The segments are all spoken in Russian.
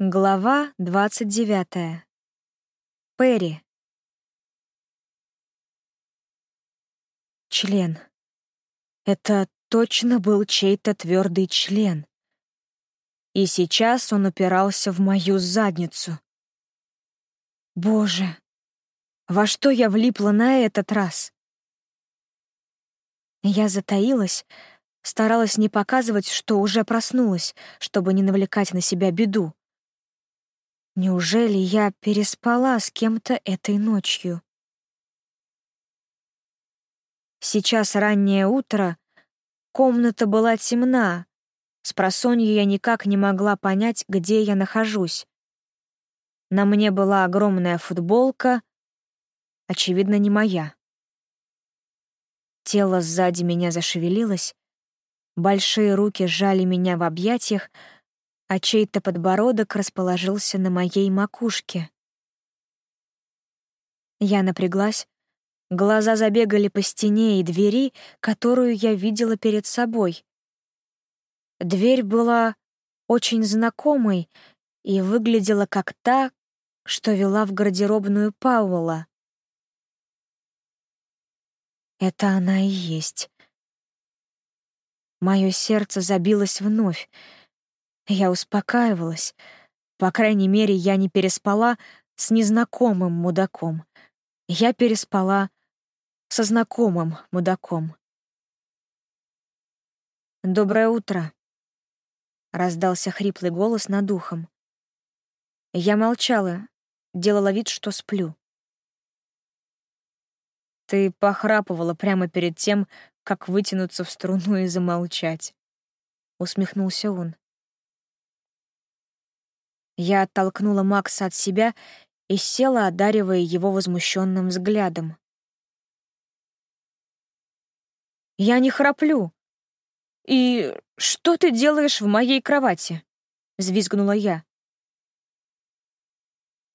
Глава двадцать девятая. Перри. Член. Это точно был чей-то твердый член. И сейчас он упирался в мою задницу. Боже, во что я влипла на этот раз? Я затаилась, старалась не показывать, что уже проснулась, чтобы не навлекать на себя беду. Неужели я переспала с кем-то этой ночью? Сейчас раннее утро, комната была темна, с просонья я никак не могла понять, где я нахожусь. На мне была огромная футболка, очевидно, не моя. Тело сзади меня зашевелилось, большие руки сжали меня в объятиях, а чей-то подбородок расположился на моей макушке. Я напряглась, глаза забегали по стене и двери, которую я видела перед собой. Дверь была очень знакомой и выглядела как та, что вела в гардеробную Пауэлла. Это она и есть. Мое сердце забилось вновь, я успокаивалась. По крайней мере, я не переспала с незнакомым мудаком. Я переспала со знакомым мудаком. «Доброе утро», — раздался хриплый голос над ухом. Я молчала, делала вид, что сплю. «Ты похрапывала прямо перед тем, как вытянуться в струну и замолчать», — усмехнулся он. Я оттолкнула Макса от себя и села, одаривая его возмущенным взглядом. «Я не храплю. И что ты делаешь в моей кровати?» — взвизгнула я.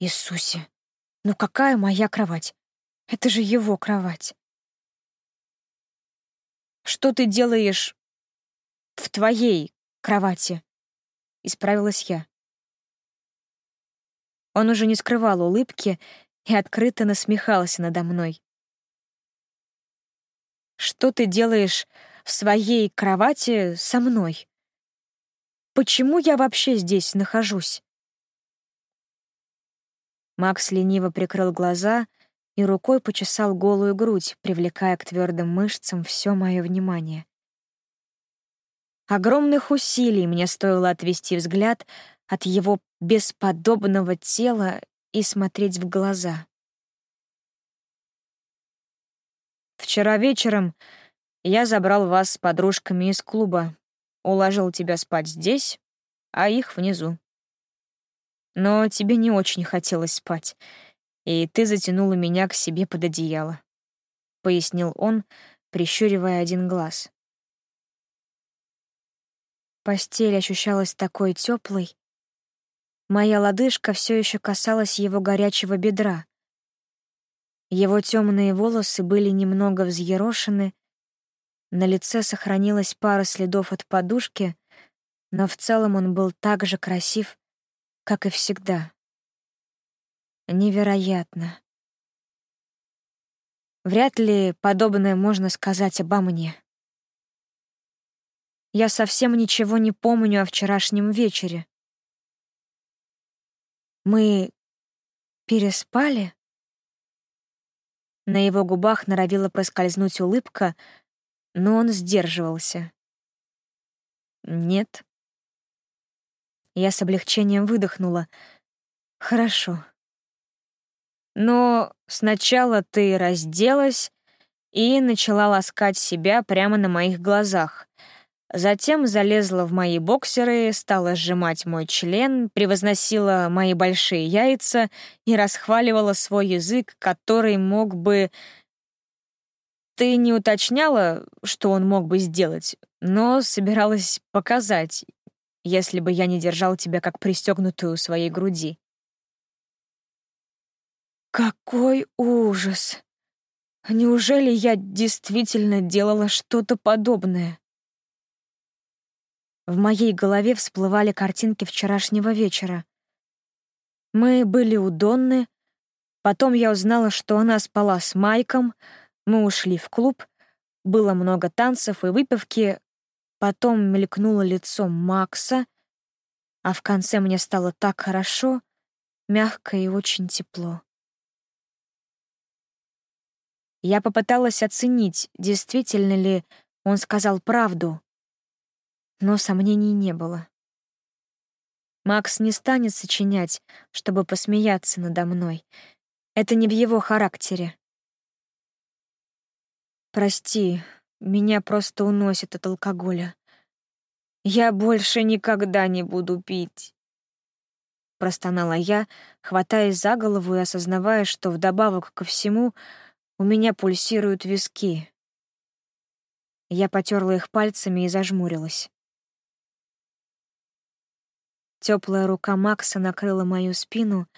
«Иисусе, ну какая моя кровать? Это же его кровать». «Что ты делаешь в твоей кровати?» — исправилась я. Он уже не скрывал улыбки и открыто насмехался надо мной. «Что ты делаешь в своей кровати со мной? Почему я вообще здесь нахожусь?» Макс лениво прикрыл глаза и рукой почесал голую грудь, привлекая к твердым мышцам все мое внимание. Огромных усилий мне стоило отвести взгляд от его бесподобного тела и смотреть в глаза. «Вчера вечером я забрал вас с подружками из клуба, уложил тебя спать здесь, а их внизу. Но тебе не очень хотелось спать, и ты затянула меня к себе под одеяло», — пояснил он, прищуривая один глаз. Постель ощущалась такой теплой, Моя лодыжка все еще касалась его горячего бедра. Его темные волосы были немного взъерошены, на лице сохранилась пара следов от подушки, но в целом он был так же красив, как и всегда. Невероятно. Вряд ли подобное можно сказать обо мне. Я совсем ничего не помню о вчерашнем вечере. Мы переспали? На его губах норовила проскользнуть улыбка, но он сдерживался. Нет. Я с облегчением выдохнула. Хорошо. Но сначала ты разделась и начала ласкать себя прямо на моих глазах — Затем залезла в мои боксеры, стала сжимать мой член, превозносила мои большие яйца и расхваливала свой язык, который мог бы... Ты не уточняла, что он мог бы сделать, но собиралась показать, если бы я не держал тебя как пристегнутую своей груди. Какой ужас! Неужели я действительно делала что-то подобное? В моей голове всплывали картинки вчерашнего вечера. Мы были у Донны, потом я узнала, что она спала с Майком, мы ушли в клуб, было много танцев и выпивки, потом мелькнуло лицо Макса, а в конце мне стало так хорошо, мягко и очень тепло. Я попыталась оценить, действительно ли он сказал правду, но сомнений не было. Макс не станет сочинять, чтобы посмеяться надо мной. Это не в его характере. Прости, меня просто уносит от алкоголя. Я больше никогда не буду пить. Простонала я, хватаясь за голову и осознавая, что вдобавок ко всему у меня пульсируют виски. Я потерла их пальцами и зажмурилась. Теплая рука Макса накрыла мою спину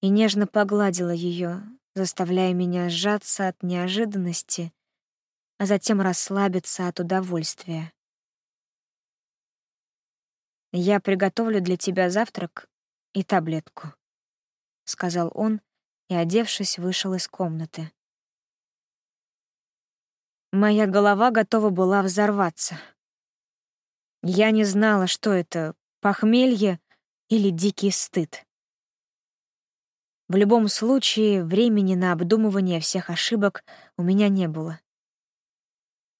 и нежно погладила ее, заставляя меня сжаться от неожиданности, а затем расслабиться от удовольствия. «Я приготовлю для тебя завтрак и таблетку», — сказал он и, одевшись, вышел из комнаты. Моя голова готова была взорваться. Я не знала, что это — похмелье или дикий стыд. В любом случае, времени на обдумывание всех ошибок у меня не было.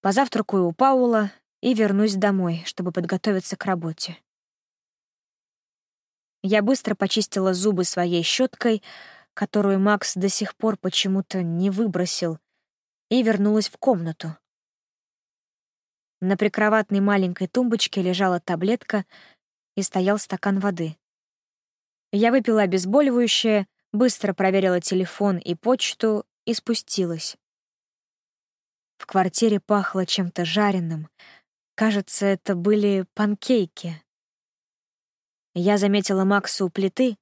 Позавтракаю у Паула и вернусь домой, чтобы подготовиться к работе. Я быстро почистила зубы своей щеткой, которую Макс до сих пор почему-то не выбросил, и вернулась в комнату. На прикроватной маленькой тумбочке лежала таблетка и стоял стакан воды. Я выпила обезболивающее, быстро проверила телефон и почту и спустилась. В квартире пахло чем-то жареным. Кажется, это были панкейки. Я заметила Макса у плиты.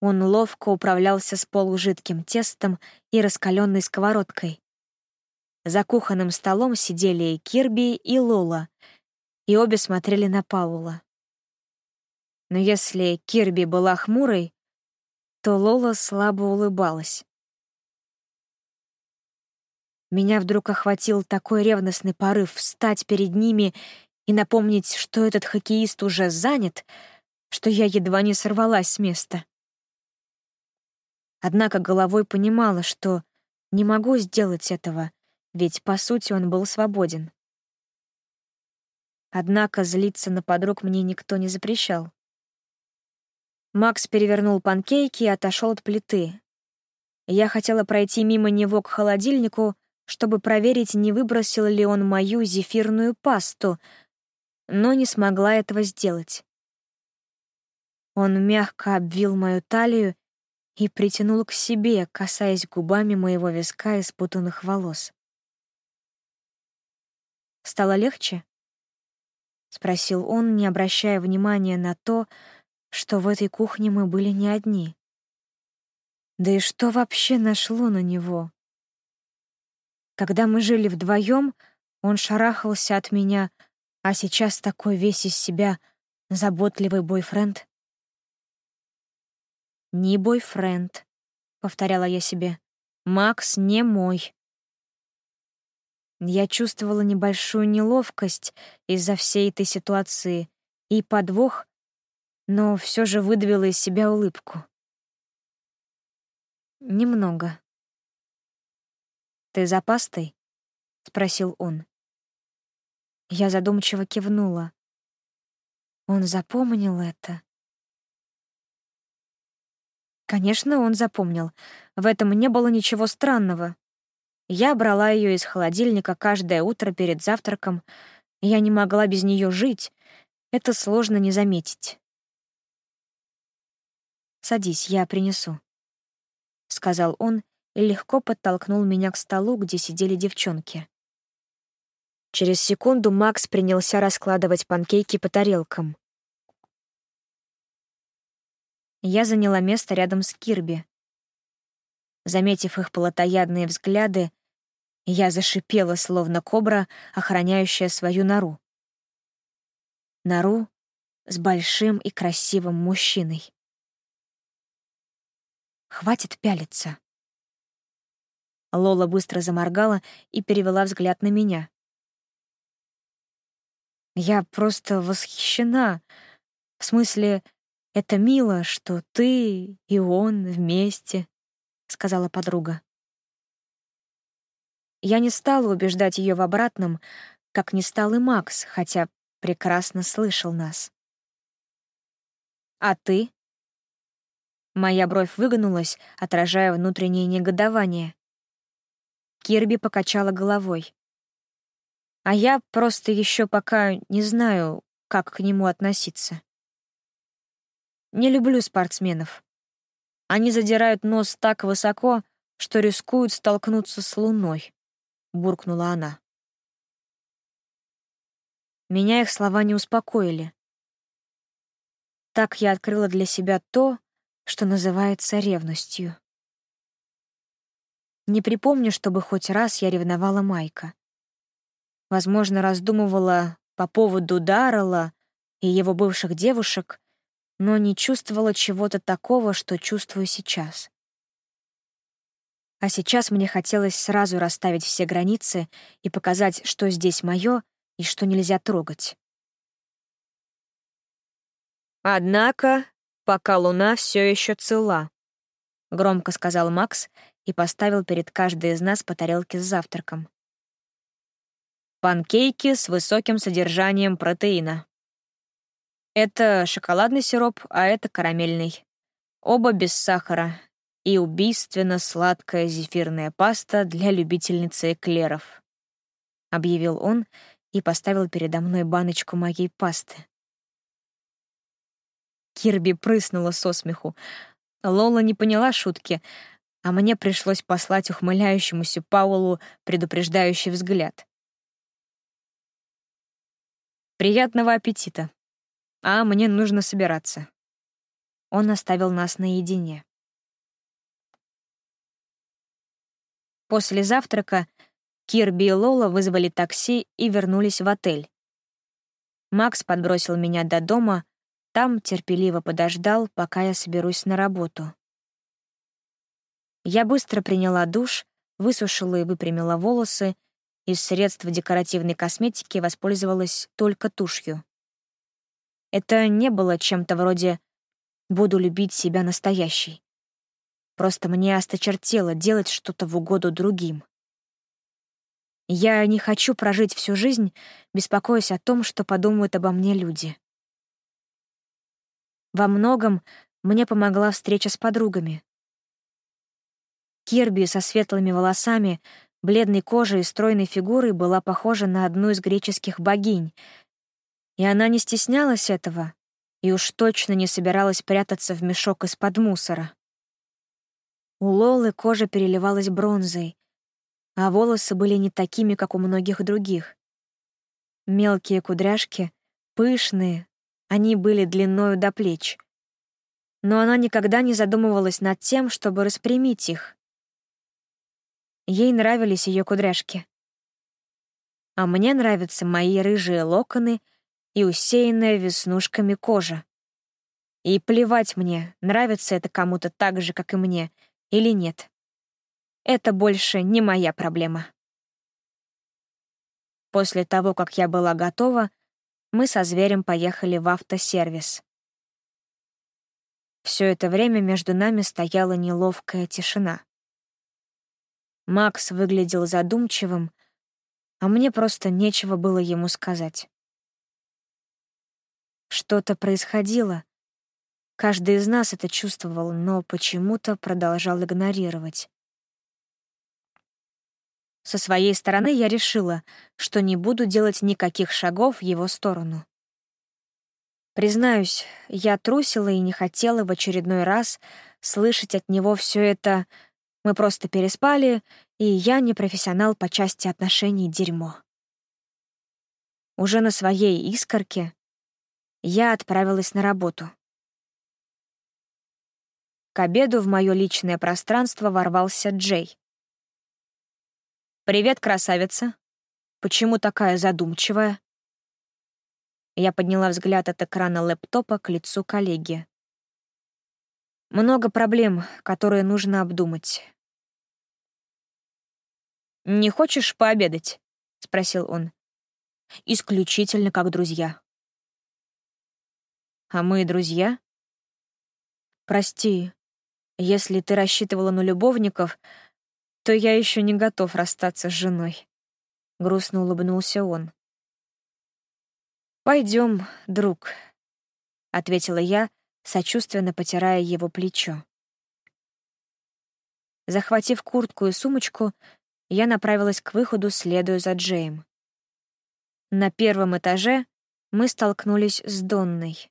Он ловко управлялся с полужидким тестом и раскаленной сковородкой. За кухонным столом сидели Кирби и Лола, и обе смотрели на Паула. Но если Кирби была хмурой, то Лола слабо улыбалась. Меня вдруг охватил такой ревностный порыв встать перед ними и напомнить, что этот хоккеист уже занят, что я едва не сорвалась с места. Однако головой понимала, что не могу сделать этого, ведь, по сути, он был свободен. Однако злиться на подруг мне никто не запрещал. Макс перевернул панкейки и отошел от плиты. Я хотела пройти мимо него к холодильнику, чтобы проверить, не выбросил ли он мою зефирную пасту, но не смогла этого сделать. Он мягко обвил мою талию и притянул к себе, касаясь губами моего виска и спутанных волос. Стало легче? Спросил он, не обращая внимания на то, что в этой кухне мы были не одни. Да и что вообще нашло на него? Когда мы жили вдвоем, он шарахался от меня, а сейчас такой весь из себя заботливый бойфренд. «Не бойфренд», — повторяла я себе. «Макс не мой». Я чувствовала небольшую неловкость из-за всей этой ситуации и подвох, но все же выдавила из себя улыбку. Немного. «Ты за пастой?» — спросил он. Я задумчиво кивнула. Он запомнил это. Конечно, он запомнил. В этом не было ничего странного. Я брала ее из холодильника каждое утро перед завтраком. Я не могла без нее жить. Это сложно не заметить. «Садись, я принесу», — сказал он и легко подтолкнул меня к столу, где сидели девчонки. Через секунду Макс принялся раскладывать панкейки по тарелкам. Я заняла место рядом с Кирби. Заметив их плотоядные взгляды, я зашипела, словно кобра, охраняющая свою нору. Нору с большим и красивым мужчиной. Хватит пялиться. Лола быстро заморгала и перевела взгляд на меня. Я просто восхищена. В смысле, это мило, что ты и он вместе, сказала подруга. Я не стала убеждать ее в обратном, как не стал и Макс, хотя прекрасно слышал нас. «А ты?» Моя бровь выгнулась, отражая внутреннее негодование. Кирби покачала головой. А я просто еще пока не знаю, как к нему относиться. Не люблю спортсменов. Они задирают нос так высоко, что рискуют столкнуться с луной, — буркнула она. Меня их слова не успокоили. Так я открыла для себя то, что называется ревностью. Не припомню, чтобы хоть раз я ревновала Майка. Возможно, раздумывала по поводу Даррелла и его бывших девушек, но не чувствовала чего-то такого, что чувствую сейчас. А сейчас мне хотелось сразу расставить все границы и показать, что здесь мое и что нельзя трогать. «Однако, пока луна все еще цела», — громко сказал Макс и поставил перед каждой из нас по тарелке с завтраком. Панкейки с высоким содержанием протеина. Это шоколадный сироп, а это карамельный. Оба без сахара. И убийственно сладкая зефирная паста для любительницы эклеров. Объявил он и поставил передо мной баночку моей пасты. Кирби прыснула со смеху. Лола не поняла шутки, а мне пришлось послать ухмыляющемуся Паулу предупреждающий взгляд. «Приятного аппетита. А мне нужно собираться». Он оставил нас наедине. После завтрака Кирби и Лола вызвали такси и вернулись в отель. Макс подбросил меня до дома, там терпеливо подождал, пока я соберусь на работу. Я быстро приняла душ, высушила и выпрямила волосы, из средств декоративной косметики воспользовалась только тушью. Это не было чем-то вроде «буду любить себя настоящей». Просто мне осточертело делать что-то в угоду другим. Я не хочу прожить всю жизнь, беспокоясь о том, что подумают обо мне люди. Во многом мне помогла встреча с подругами. Кирби со светлыми волосами, бледной кожей и стройной фигурой была похожа на одну из греческих богинь, и она не стеснялась этого и уж точно не собиралась прятаться в мешок из-под мусора. У Лолы кожа переливалась бронзой, а волосы были не такими, как у многих других. Мелкие кудряшки, пышные, они были длиною до плеч. Но она никогда не задумывалась над тем, чтобы распрямить их. Ей нравились ее кудряшки. А мне нравятся мои рыжие локоны и усеянная веснушками кожа. И плевать мне, нравится это кому-то так же, как и мне, или нет. Это больше не моя проблема. После того, как я была готова, мы со зверем поехали в автосервис. Все это время между нами стояла неловкая тишина. Макс выглядел задумчивым, а мне просто нечего было ему сказать. Что-то происходило. Каждый из нас это чувствовал, но почему-то продолжал игнорировать. Со своей стороны я решила, что не буду делать никаких шагов в его сторону. Признаюсь, я трусила и не хотела в очередной раз слышать от него все это «мы просто переспали, и я не профессионал по части отношений дерьмо». Уже на своей искорке я отправилась на работу. К обеду в мое личное пространство ворвался Джей. «Привет, красавица. Почему такая задумчивая?» Я подняла взгляд от экрана лэптопа к лицу коллеги. Много проблем, которые нужно обдумать. «Не хочешь пообедать?» — спросил он. «Исключительно как друзья». «А мы друзья?» «Прости, если ты рассчитывала на любовников, то я еще не готов расстаться с женой», — грустно улыбнулся он. Пойдем, друг», — ответила я, сочувственно потирая его плечо. Захватив куртку и сумочку, я направилась к выходу, следуя за Джейм. На первом этаже мы столкнулись с Донной.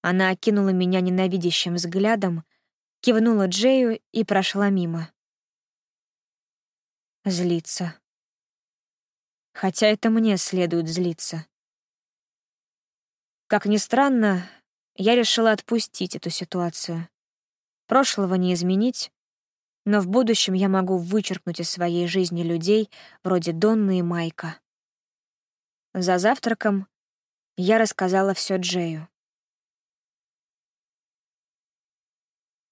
Она окинула меня ненавидящим взглядом, кивнула Джею и прошла мимо. Злиться. Хотя это мне следует злиться. Как ни странно, я решила отпустить эту ситуацию. Прошлого не изменить, но в будущем я могу вычеркнуть из своей жизни людей вроде Донны и Майка. За завтраком я рассказала все Джею.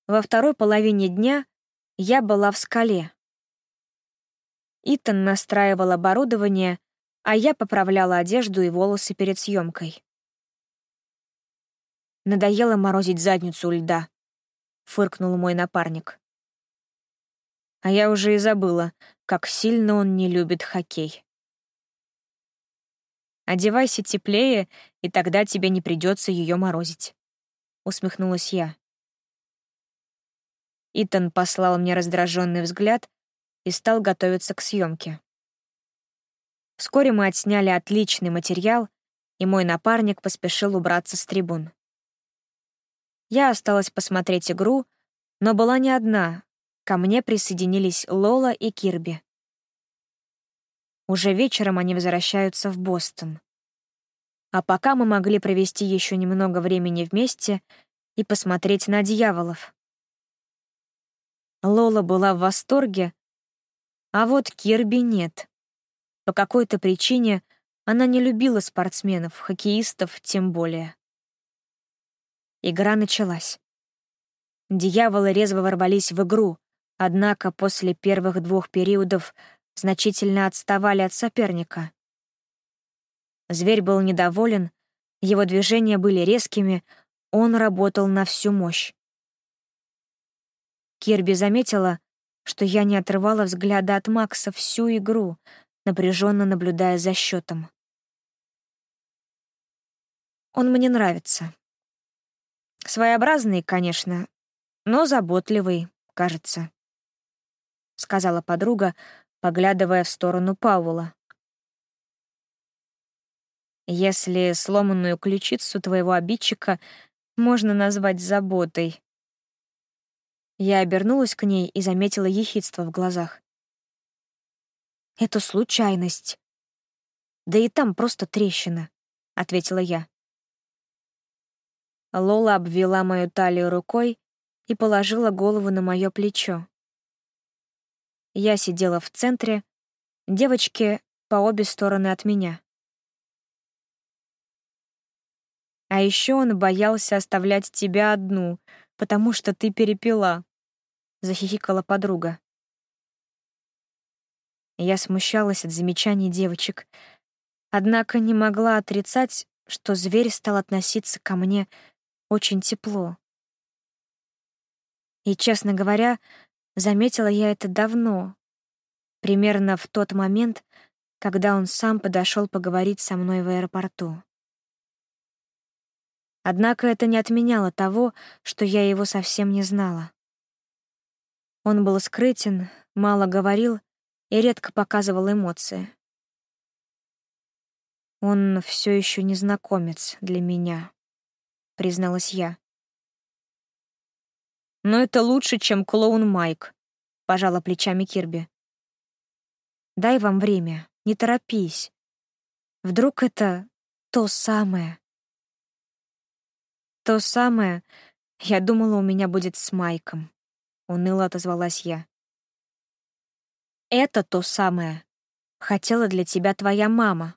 Во второй половине дня я была в скале. Итан настраивал оборудование, а я поправляла одежду и волосы перед съемкой. «Надоело морозить задницу у льда», — фыркнул мой напарник. А я уже и забыла, как сильно он не любит хоккей. «Одевайся теплее, и тогда тебе не придется ее морозить», — усмехнулась я. Итан послал мне раздраженный взгляд и стал готовиться к съемке. Вскоре мы отсняли отличный материал, и мой напарник поспешил убраться с трибун. Я осталась посмотреть игру, но была не одна. Ко мне присоединились Лола и Кирби. Уже вечером они возвращаются в Бостон. А пока мы могли провести еще немного времени вместе и посмотреть на дьяволов. Лола была в восторге, а вот Кирби нет. По какой-то причине она не любила спортсменов, хоккеистов тем более. Игра началась. Дьяволы резво ворвались в игру, однако после первых двух периодов значительно отставали от соперника. Зверь был недоволен, его движения были резкими, он работал на всю мощь. Кирби заметила, что я не отрывала взгляда от Макса всю игру, напряженно наблюдая за счетом. Он мне нравится. Своеобразный, конечно, но заботливый, кажется, — сказала подруга, поглядывая в сторону Паула. Если сломанную ключицу твоего обидчика можно назвать заботой, я обернулась к ней и заметила ехидство в глазах. «Это случайность. Да и там просто трещина», — ответила я. Лола обвела мою талию рукой и положила голову на мое плечо. Я сидела в центре, девочки по обе стороны от меня. А еще он боялся оставлять тебя одну — потому что ты перепила», — захихикала подруга. Я смущалась от замечаний девочек, однако не могла отрицать, что зверь стал относиться ко мне очень тепло. И, честно говоря, заметила я это давно, примерно в тот момент, когда он сам подошел поговорить со мной в аэропорту. Однако это не отменяло того, что я его совсем не знала. Он был скрытен, мало говорил и редко показывал эмоции. «Он все еще незнакомец для меня», — призналась я. «Но это лучше, чем клоун Майк», — пожала плечами Кирби. «Дай вам время, не торопись. Вдруг это то самое?» «То самое, я думала, у меня будет с Майком», — уныло отозвалась я. «Это то самое. Хотела для тебя твоя мама.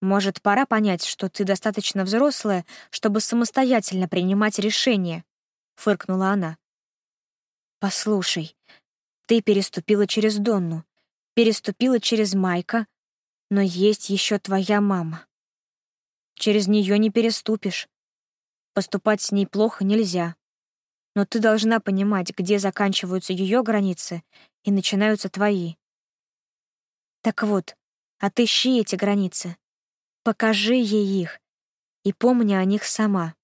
Может, пора понять, что ты достаточно взрослая, чтобы самостоятельно принимать решения, — фыркнула она. «Послушай, ты переступила через Донну, переступила через Майка, но есть еще твоя мама. Через нее не переступишь. Поступать с ней плохо нельзя. Но ты должна понимать, где заканчиваются ее границы и начинаются твои. Так вот, отыщи эти границы. Покажи ей их и помни о них сама.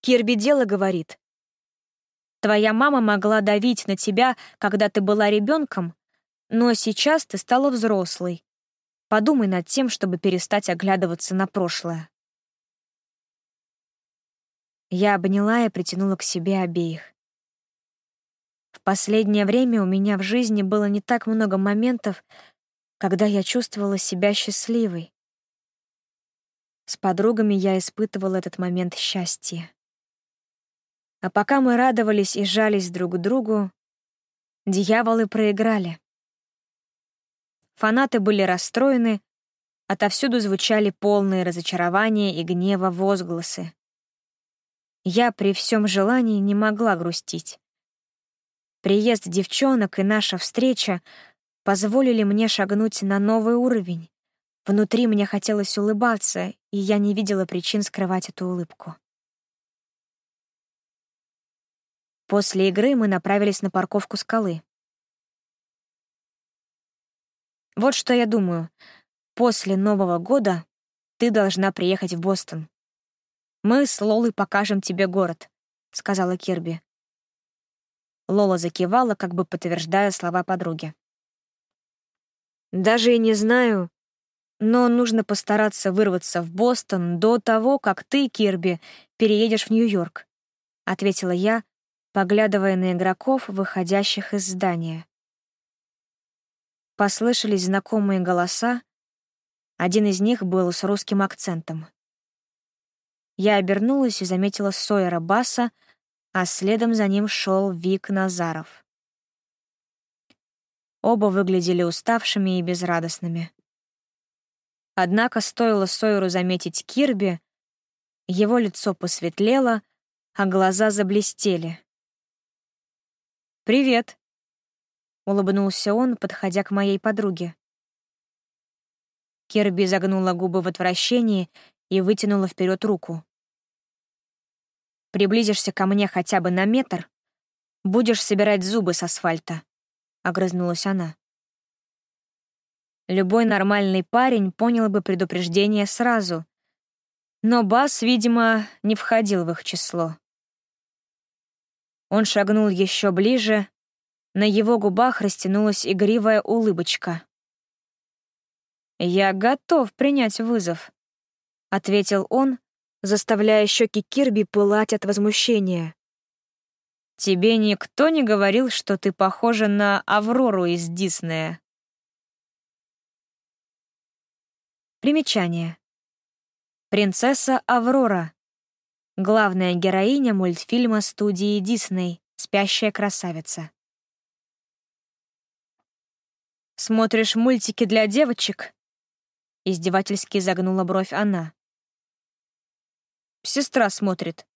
Кирби дело говорит. Твоя мама могла давить на тебя, когда ты была ребенком, но сейчас ты стала взрослой. Подумай над тем, чтобы перестать оглядываться на прошлое. Я обняла и притянула к себе обеих. В последнее время у меня в жизни было не так много моментов, когда я чувствовала себя счастливой. С подругами я испытывала этот момент счастья. А пока мы радовались и жались друг к другу, дьяволы проиграли. Фанаты были расстроены, отовсюду звучали полные разочарования и гнева возгласы. Я при всем желании не могла грустить. Приезд девчонок и наша встреча позволили мне шагнуть на новый уровень. Внутри мне хотелось улыбаться, и я не видела причин скрывать эту улыбку. После игры мы направились на парковку скалы. Вот что я думаю. После Нового года ты должна приехать в Бостон. Мы с Лолой покажем тебе город, сказала Кирби. Лола закивала, как бы подтверждая слова подруги. Даже и не знаю, но нужно постараться вырваться в Бостон до того, как ты, Кирби, переедешь в Нью-Йорк, ответила я, поглядывая на игроков, выходящих из здания. Послышались знакомые голоса, один из них был с русским акцентом. Я обернулась и заметила Сойера Баса, а следом за ним шел Вик Назаров. Оба выглядели уставшими и безрадостными. Однако стоило Сойеру заметить Кирби, его лицо посветлело, а глаза заблестели. «Привет», — улыбнулся он, подходя к моей подруге. Кирби загнула губы в отвращении и вытянула вперед руку. «Приблизишься ко мне хотя бы на метр, будешь собирать зубы с асфальта», — огрызнулась она. Любой нормальный парень понял бы предупреждение сразу, но Бас, видимо, не входил в их число. Он шагнул еще ближе, на его губах растянулась игривая улыбочка. «Я готов принять вызов», — ответил он, заставляя щеки Кирби пылать от возмущения. «Тебе никто не говорил, что ты похожа на Аврору из Диснея?» Примечание. Принцесса Аврора Главная героиня мультфильма студии Дисней «Спящая красавица». «Смотришь мультики для девочек?» Издевательски загнула бровь она. «Сестра смотрит».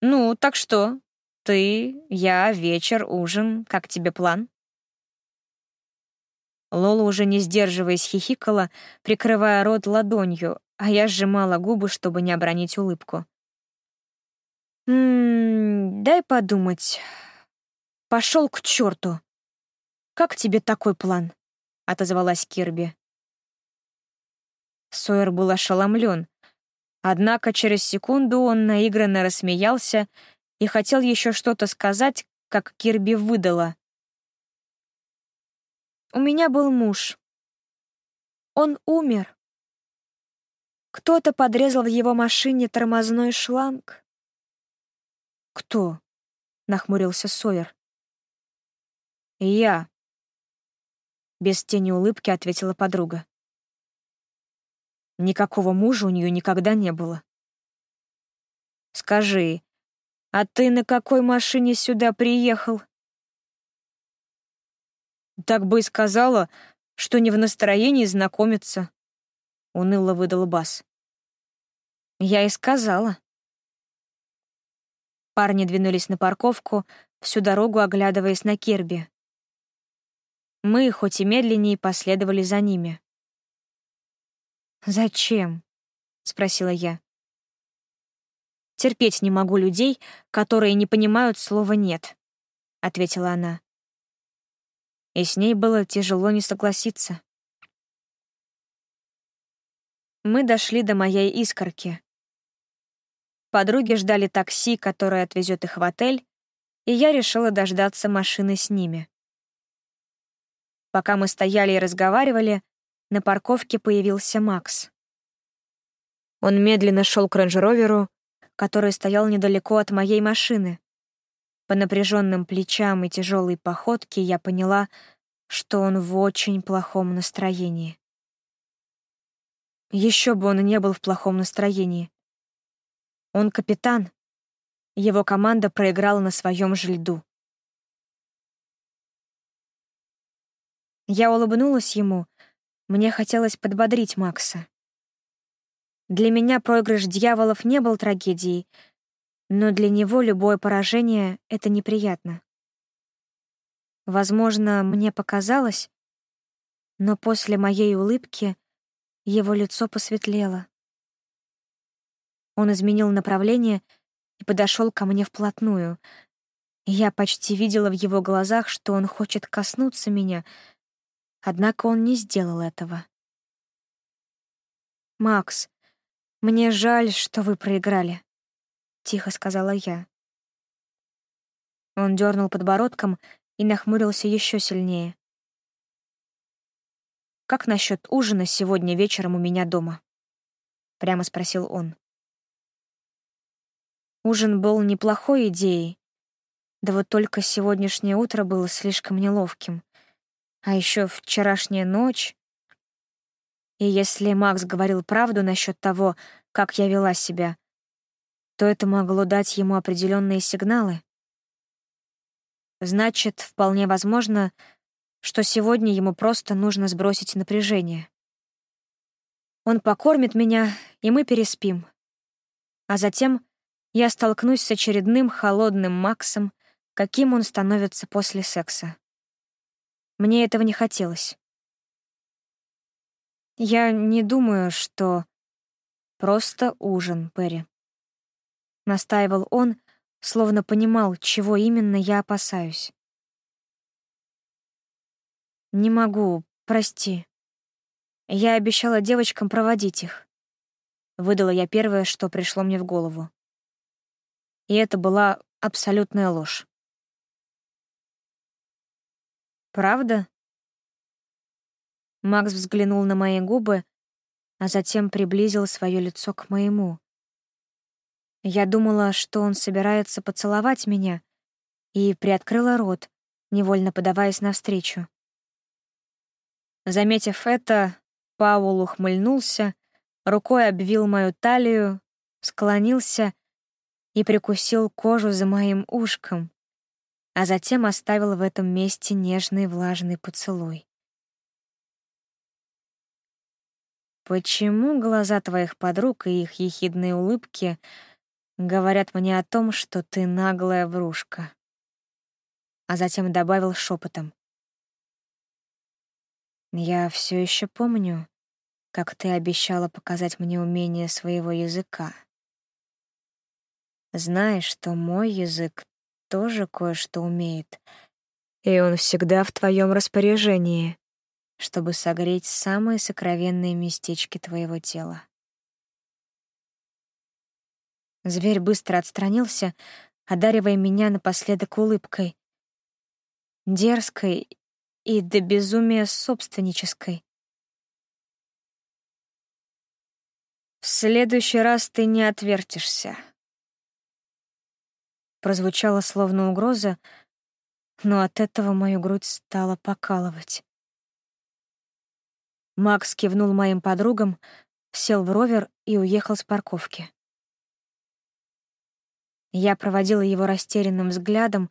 «Ну, так что? Ты, я, вечер, ужин. Как тебе план?» Лола, уже не сдерживаясь, хихикала, прикрывая рот ладонью, а я сжимала губы, чтобы не обронить улыбку. «Ммм, дай подумать. Пошел к черту. Как тебе такой план?» — отозвалась Кирби. Сойер был ошеломлен. Однако через секунду он наигранно рассмеялся и хотел еще что-то сказать, как Кирби выдала. «У меня был муж. Он умер. Кто-то подрезал в его машине тормозной шланг. «Кто?» — нахмурился Сойер. «Я», — без тени улыбки ответила подруга. Никакого мужа у нее никогда не было. «Скажи, а ты на какой машине сюда приехал?» «Так бы и сказала, что не в настроении знакомиться», — уныло выдал Бас. «Я и сказала», Парни двинулись на парковку, всю дорогу оглядываясь на Кирби. Мы, хоть и медленнее, последовали за ними. «Зачем?» — спросила я. «Терпеть не могу людей, которые не понимают слова «нет», — ответила она. И с ней было тяжело не согласиться. Мы дошли до моей искорки. Подруги ждали такси, которое отвезет их в отель, и я решила дождаться машины с ними. Пока мы стояли и разговаривали, на парковке появился Макс. Он медленно шел к рейндж который стоял недалеко от моей машины. По напряженным плечам и тяжелой походке я поняла, что он в очень плохом настроении. Еще бы он не был в плохом настроении. Он капитан. Его команда проиграла на своем же льду. Я улыбнулась ему. Мне хотелось подбодрить Макса. Для меня проигрыш дьяволов не был трагедией, но для него любое поражение — это неприятно. Возможно, мне показалось, но после моей улыбки его лицо посветлело. Он изменил направление и подошел ко мне вплотную. Я почти видела в его глазах, что он хочет коснуться меня, однако он не сделал этого. «Макс, мне жаль, что вы проиграли», — тихо сказала я. Он дернул подбородком и нахмурился еще сильнее. «Как насчет ужина сегодня вечером у меня дома?» — прямо спросил он. Ужин был неплохой идеей, да вот только сегодняшнее утро было слишком неловким. А еще вчерашняя ночь. И если Макс говорил правду насчет того, как я вела себя, то это могло дать ему определенные сигналы. Значит, вполне возможно, что сегодня ему просто нужно сбросить напряжение. Он покормит меня, и мы переспим. А затем я столкнусь с очередным холодным Максом, каким он становится после секса. Мне этого не хотелось. Я не думаю, что... Просто ужин, Перри. Настаивал он, словно понимал, чего именно я опасаюсь. «Не могу, прости. Я обещала девочкам проводить их». Выдала я первое, что пришло мне в голову. И это была абсолютная ложь. «Правда?» Макс взглянул на мои губы, а затем приблизил свое лицо к моему. Я думала, что он собирается поцеловать меня, и приоткрыла рот, невольно подаваясь навстречу. Заметив это, Паул ухмыльнулся, рукой обвил мою талию, склонился и прикусил кожу за моим ушком, а затем оставил в этом месте нежный влажный поцелуй. Почему глаза твоих подруг и их ехидные улыбки говорят мне о том, что ты наглая врушка? А затем добавил шепотом. Я все еще помню, как ты обещала показать мне умение своего языка. Знаешь, что мой язык тоже кое-что умеет, и он всегда в твоем распоряжении, чтобы согреть самые сокровенные местечки твоего тела. Зверь быстро отстранился, одаривая меня напоследок улыбкой. Дерзкой и до безумия собственнической. «В следующий раз ты не отвертишься». Прозвучало словно угроза, но от этого мою грудь стала покалывать. Макс кивнул моим подругам, сел в ровер и уехал с парковки. Я проводила его растерянным взглядом,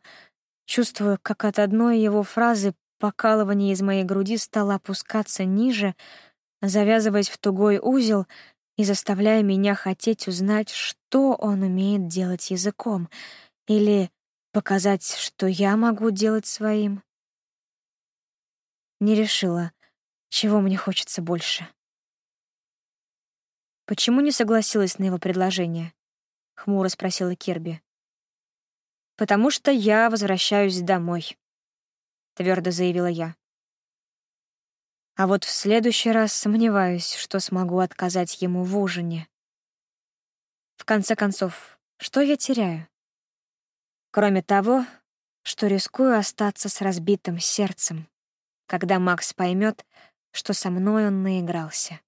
чувствуя, как от одной его фразы Покалывание из моей груди стало опускаться ниже, завязываясь в тугой узел и заставляя меня хотеть узнать, что он умеет делать языком, Или показать, что я могу делать своим? Не решила, чего мне хочется больше. «Почему не согласилась на его предложение?» — хмуро спросила Кирби. «Потому что я возвращаюсь домой», — твердо заявила я. А вот в следующий раз сомневаюсь, что смогу отказать ему в ужине. В конце концов, что я теряю? Кроме того, что рискую остаться с разбитым сердцем, когда Макс поймет, что со мной он наигрался.